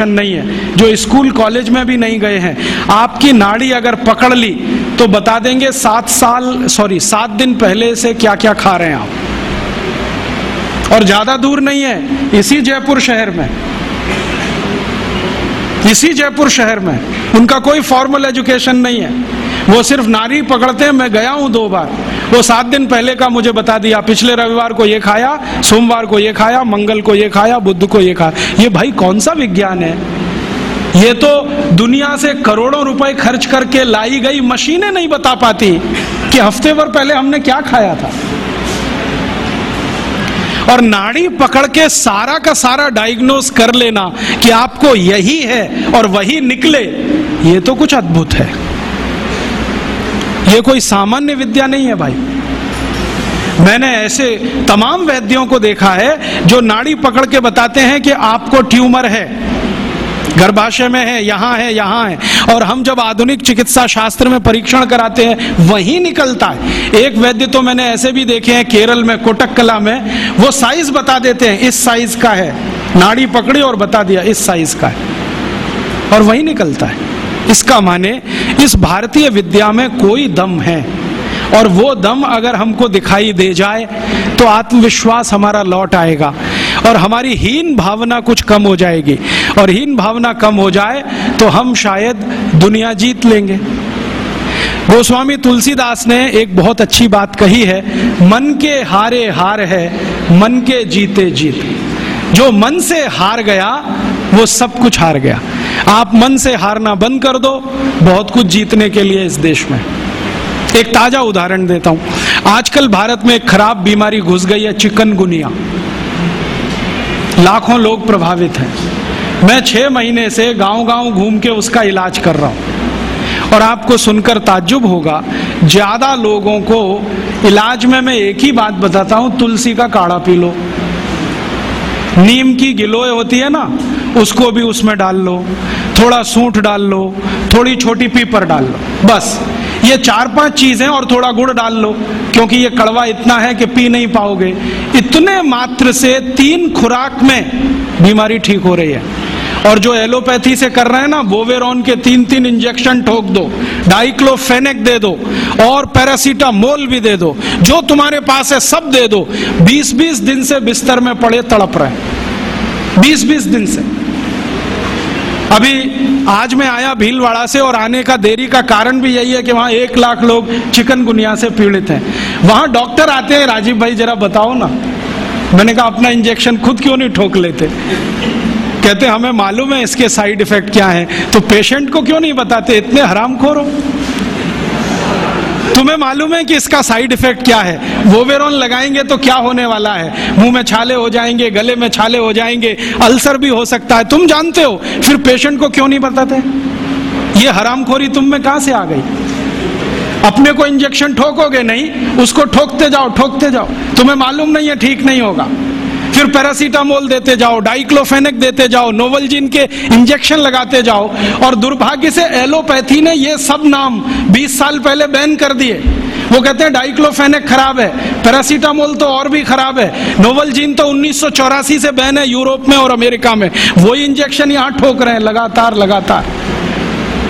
नहीं है। जो स्कूल, कॉलेज में भी नहीं गए हैं। आपकी नाड़ी अगर पकड़ ली तो बता देंगे सात साल सॉरी सात दिन पहले से क्या क्या खा रहे हैं आप। और ज़्यादा दूर नहीं है, इसी जयपुर शहर में। इसी जयपुर शहर में। उनका कोई फॉर्मल एजुकेशन नहीं है। वो सिर्फ़ नारी पकड़ते हैं, मैं गया हूँ दो बार। वो सात दिन पहले का मुझे बता दिया, पिछले रविवार को ये खाया, सोमवार को ये खाया, मंगल को ये खाया, बुद्ध को ये खाया। ये भाई कौन सा विज्ञान है? ये तो दुनिया से करोड़ों रुपए खर्च करके लाई गई मशीनें नहीं बता पाती कि हफ़्ते भर पहले हमने क्या खाया था। और नाड़ी पकड़ के सारा का सारा डायग्नोस कर लेना कि आपको यही है और वही निकले, ये तो कुछ अद्भुत है। ये कोई सामान्य विद्या नहीं है भाई। मैंने ऐसे तमाम वैद्यों को देखा है जो नाड़ी पकड़ के बताते हैं कि आपको ट्यूमर है, गर्भाशय में है, यहाँ है यहाँ है। और हम जब आधुनिक चिकित्सा शास्त्र में परीक्षण कराते हैं, वही निकलता है। एक वैद्य तो मैंने ऐसे भी देखे हैं केरल में कोटक कला में, वो साइज़ बता देते हैं, इस साइज़ का है। नाड़ी पकड़ी और बता दिया, इस साइज़ का है। और वही निकलता है। इसका माने इस भारतीय विद्या में कोई दम है। और वो दम अगर हमको दिखाई दे जाए तो आत्मविश्वास हमारा लौट आएगा। और हमारी हीन भावना कुछ कम हो जाएगी। और हीन भावना कम हो जाए तो हम शायद दुनिया जीत लेंगे। गोस्वामी तुलसीदास ने एक बहुत अच्छी बात कही है, मन के हारे हार है, मन के जीते जीत। जो मन से हार गया वो सब कुछ हार गया। आप मन से हारना बंद कर दो, बहुत कुछ जीतने के लिए इस देश में। एक ताज़ा उदाहरण देता हूँ। आजकल भारत में एक खराब बीमारी घुस गई है, चिकनगुनिया। लाखों लोग प्रभावित हैं। मैं छह महीने से गाँव गाँव घूम के उसका इलाज कर रहा हूँ। और आपको सुनकर ताज्जुब होगा, ज़्यादा लोगों को इलाज में मैं एक ही बात बताता हूँ, तुलसी का काढ़ा पी लो। नीम की गिलोय होती है ना उसको भी उसमें डाल लो, थोड़ा सूंठ डाल लो, थोड़ी छोटी पीपर डाल लो, बस। ये चार पाँच चीज़ें और थोड़ा गुड़ डाल लो, क्योंकि ये कड़वा इतना है कि पी नहीं पाओगे। इतने मात्र से तीन खुराक में बीमारी ठीक हो रही है। और जो एलोपैथी से कर रहे हैं ना, बोवेरॉन के तीन तीन इंजेक्शन ठोक दो, डाइक्लोफेनेक दे दो, और पैरासीटामोल भी दे दो, जो तुम्हारे पास है सब दे दो। 20-20 दिन से बिस्तर में पड़े, तड़प रहे 20-20 दिन से। अभी आज मैं आया भीलवाड़ा से और आने का देरी का कारण भी यही है कि वहाँ एक लाख लोग चिकनगुनिया से पीड़ित हैं। वहाँ डॉक्टर आते हैं, राजीव भाई, जरा बताओ ना। मैंने कहा, अपना इंजेक्शन खुद क्यों नहीं ठोक लेते? कहते, हमें मालूम है इसके साइड इफ़ेक्ट क्या है। तो पेशेंट को क्यों नहीं बताते? इतने हराम खोरो तुम्हें मालूम है कि इसका साइड इफ़ेक्ट क्या है? वोवेरॉन लगाएँगे तो क्या होने वाला है? मुँह में छाले हो जाएँगे, गले में छाले हो जाएँगे, अल्सर भी हो सकता है। तुम जानते हो, फिर पेशेंट को क्यों नहीं बताते? ये हरामखोरी तुम में कहाँ से आ गई? अपने को इंजेक्शन ठोकोगे नहीं, उसको ठोकते जाओ ठोकते जाओ। तुम्हें मालूम नहीं है, ठीक नहीं होगा। फिर पैरासीटामोल देते जाओ, डाइक्लोफेनिक देते जाओ, नोवलजिन के इंजेक्शन लगाते जाओ, और दुर्भाग्य से एलोपैथी ने ये सब नाम 20 साल पहले बैन कर दिए। वो कहते हैं, डाइक्लोफेनिक खराब है, पैरासीटामोल तो और भी खराब है। नोवलजिन तो उन्नीस सौ चौरासी से बैन है यूरोप में और अमेरिका में। वही इंजेक्शन यहाँ ठोक रहे हैं, लगातार लगातार।